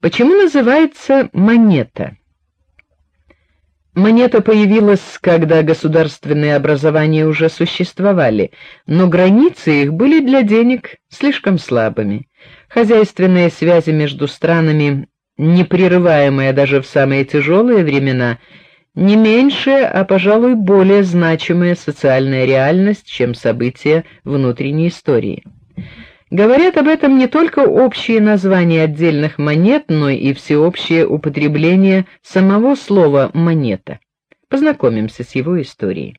Почему называется монета? Монета появилась, когда государственные образования уже существовали, но границы их были для денег слишком слабыми. Хозяйственные связи между странами, непрерываемые даже в самые тяжелые времена, не меньшая, а, пожалуй, более значимая социальная реальность, чем события внутренней истории. Говорят об этом не только общие названия отдельных монет, но и всеобщее употребление самого слова монета. Познакомимся с его историей.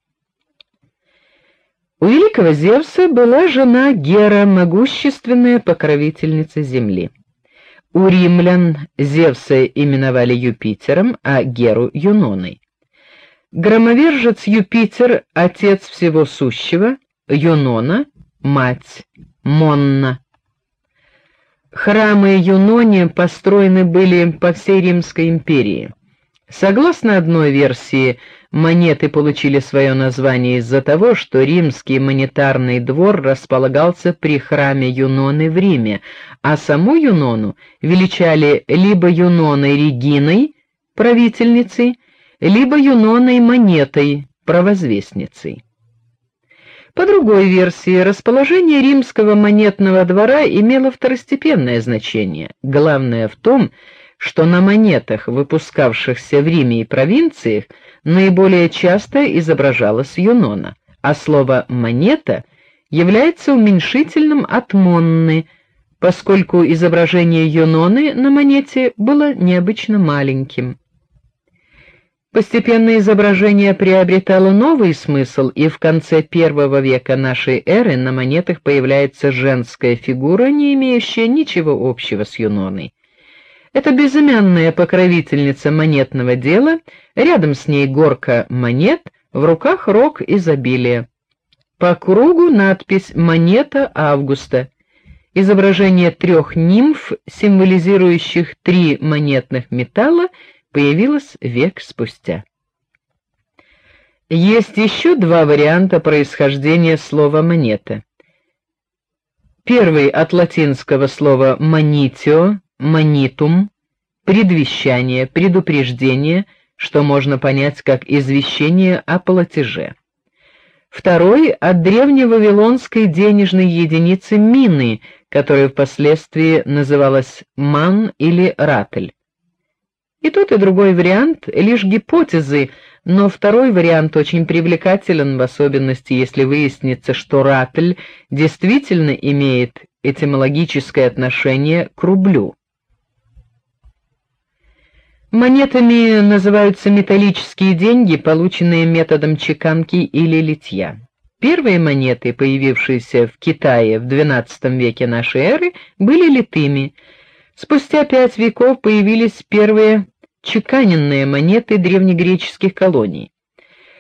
У великого Зевса была жена Гера, могущественная покровительница земли. У римлян Зевса именовали Юпитером, а Геру Юноной. Громовержец Юпитер, отец всего сущего, Юнона мать Монна. Храмы Юноне построены были по всей Римской империи. Согласно одной версии, монеты получили свое название из-за того, что римский монетарный двор располагался при храме Юноны в Риме, а саму Юнону величали либо Юноной Региной, правительницей, либо Юноной Монетой, провозвестницей. По другой версии, расположение римского монетного двора имело второстепенное значение. Главное в том, что на монетах, выпускавшихся в Риме и провинциях, наиболее часто изображалась Юнона, а слово монета является уменьшительным от монны, поскольку изображение Юноны на монете было необычно маленьким. Постепенно изображение приобретало новый смысл, и в конце первого века нашей эры на монетах появляется женская фигура, не имеющая ничего общего с Юноной. Это безымянная покровительница монетного дела, рядом с ней горка монет, в руках рог изобилия. По кругу надпись Монета Августа. Изображение трех нимф, символизирующих три монетных металла появилась век спустя. Есть еще два варианта происхождения слова монета. Первый от латинского слова monitio, manitum, предвещание, предупреждение, что можно понять как извещение о платеже. Второй от древневавилонской денежной единицы мины, которая впоследствии называлась ман или ратель. И тот, и другой вариант лишь гипотезы, но второй вариант очень привлекателен, в особенности если выяснится, что ратль действительно имеет этимологическое отношение к рублю. Монетами называются металлические деньги, полученные методом чеканки или литья. Первые монеты, появившиеся в Китае в XII веке нашей эры, были литыми. Спустя пять веков появились первые чеканенные монеты древнегреческих колоний.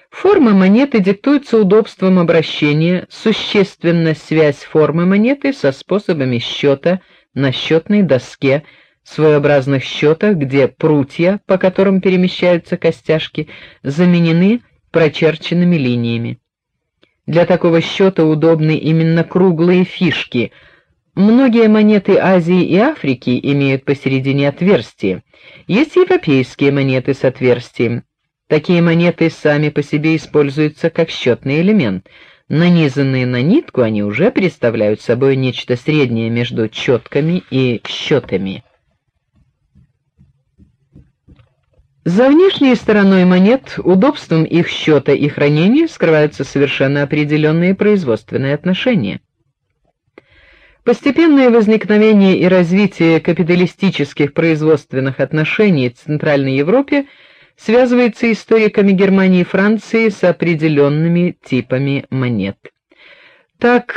Форма монеты диктуется удобством обращения, существенна связь формы монеты со способами счета на счетной доске, своеобразных счетах, где прутья, по которым перемещаются костяшки, заменены прочерченными линиями. Для такого счета удобны именно круглые фишки – Многие монеты Азии и Африки имеют посередине отверстие. Есть европейские монеты с отверстием. Такие монеты сами по себе используются как счетный элемент. Нанизанные на нитку, они уже представляют собой нечто среднее между четками и счетами. За внешней стороной монет, удобством их счета и хранения скрываются совершенно определенные производственные отношения. Постепенное возникновение и развитие капиталистических производственных отношений в Центральной Европе связывается историками Германии и Франции с определенными типами монет. Так,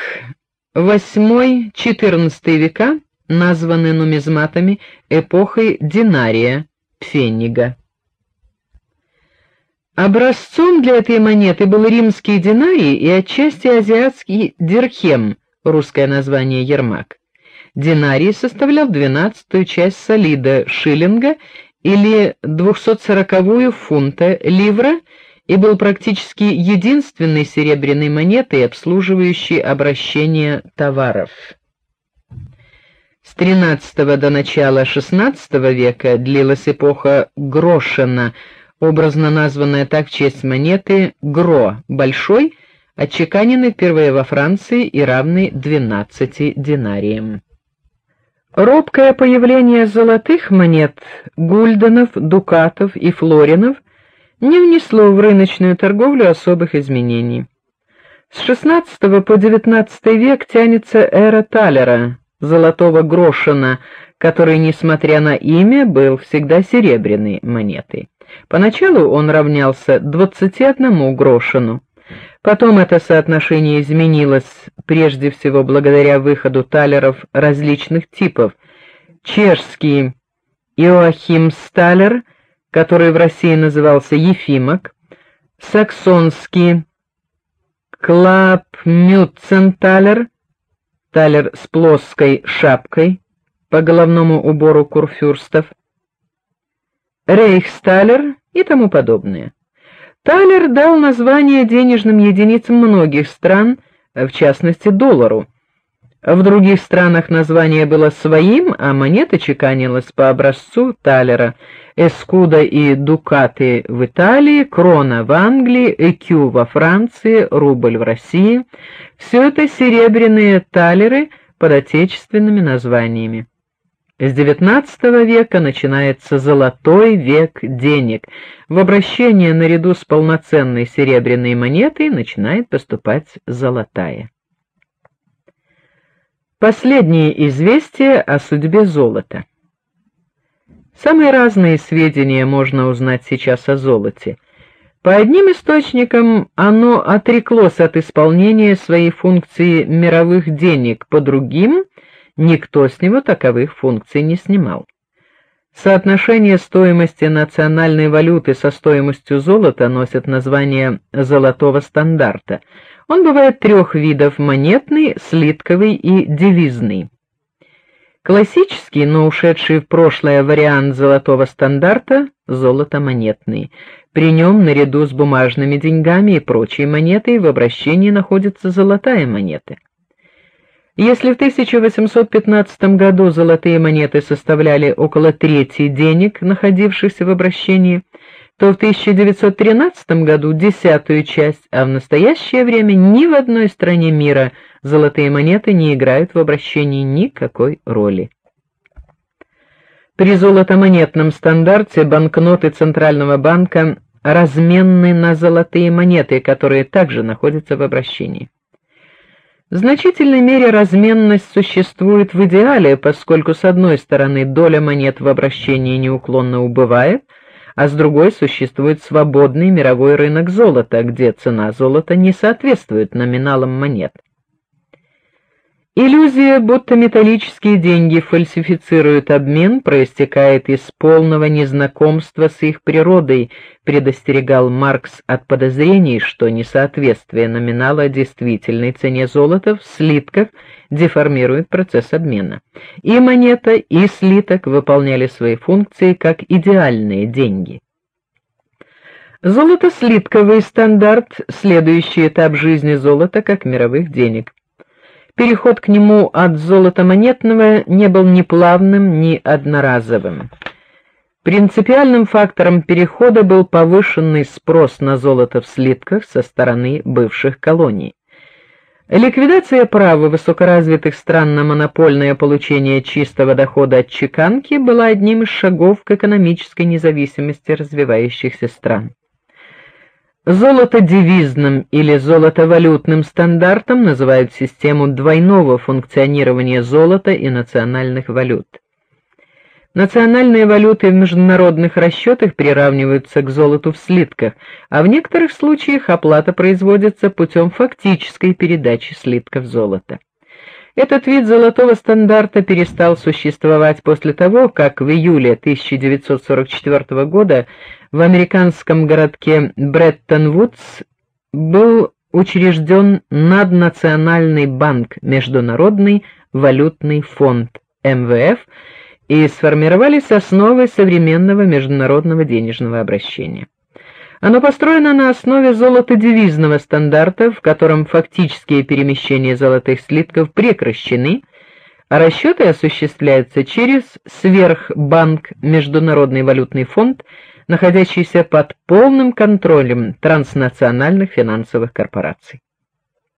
VIII-XIV века названы нумизматами эпохой динария, пфеннига. Образцом для этой монеты был римский динарий и отчасти азиатский дирхем – русское название Ермак. Динарий составлял двенадцатую часть солида шиллинга или 240-ю фунта ливра и был практически единственной серебряной монетой, обслуживающей обращение товаров. С XIII до начала XVI века длилась эпоха Грошена, образно названная так в честь монеты Гро, большой, отчеканенный впервые во Франции и равный 12 динариям. Робкое появление золотых монет, гульденов, дукатов и флоринов не внесло в рыночную торговлю особых изменений. С XVI по XIX век тянется эра талера, золотого грошина, который, несмотря на имя, был всегда серебряной монетой. Поначалу он равнялся 21 грошину. Потом это соотношение изменилось, прежде всего благодаря выходу талеров различных типов. Чешский Иоахим Сталер, который в России назывался Ефимок, саксонский Клапмюценталер, талер с плоской шапкой по головному убору курфюрстов, Рейхсталер и тому подобное. Талер дал название денежным единицам многих стран, в частности доллару. В других странах название было своим, а монета чеканилась по образцу талера. Эскуда и дукаты в Италии, крона в Англии, экю во Франции, рубль в России. Все это серебряные талеры под отечественными названиями. С XIX века начинается золотой век денег. В обращение наряду с полноценной серебряной монетой начинает поступать золотая. Последние известия о судьбе золота. Самые разные сведения можно узнать сейчас о золоте. По одним источникам оно отреклось от исполнения своей функции мировых денег, по другим никто с него таковых функций не снимал. Соотношение стоимости национальной валюты со стоимостью золота носит название золотого стандарта. Он бывает трех видов: монетный, слитковый и девизный. Классический, но ушедший в прошлое вариант золотого стандарта золото монетный. При нем наряду с бумажными деньгами и прочей монетой в обращении находится золотая монета. Если в 1815 году золотые монеты составляли около трети денег, находившихся в обращении, то в 1913 году десятую часть, а в настоящее время ни в одной стране мира золотые монеты не играют в обращении никакой роли. При золотомонетном стандарте банкноты Центрального банка разменны на золотые монеты, которые также находятся в обращении. В значительной мере разменность существует в идеале, поскольку с одной стороны доля монет в обращении неуклонно убывает, а с другой существует свободный мировой рынок золота, где цена золота не соответствует номиналам монет. Иллюзия, будто металлические деньги фальсифицируют обмен, проистекает из полного незнакомства с их природой, предостерегал Маркс от подозрений, что несоответствие номинала действительной цене золота в слитках деформирует процесс обмена. И монета, и слиток выполняли свои функции как идеальные деньги. Золото-слитковый стандарт следующий этап жизни золота как мировых денег. Переход к нему от золота монетного не был ни плавным, ни одноразовым. Принципиальным фактором перехода был повышенный спрос на золото в слитках со стороны бывших колоний. Ликвидация права высокоразвитых стран на монопольное получение чистого дохода от чеканки была одним из шагов к экономической независимости развивающихся стран. Золотодевизным или золотовалютным стандартом называют систему двойного функционирования золота и национальных валют. Национальные валюты в международных расчетах приравниваются к золоту в слитках, а в некоторых случаях оплата производится путем фактической передачи слитков золота. Этот вид золотого стандарта перестал существовать после того, как в июле 1944 года в американском городке Бреттон-Вудс был учрежден наднациональный банк Международный валютный фонд МВФ и сформировались основы современного международного денежного обращения. Оно построено на основе золотодевизного стандарта, в котором фактические перемещения золотых слитков прекращены, а расчеты осуществляются через сверхбанк Международный валютный фонд, находящийся под полным контролем транснациональных финансовых корпораций.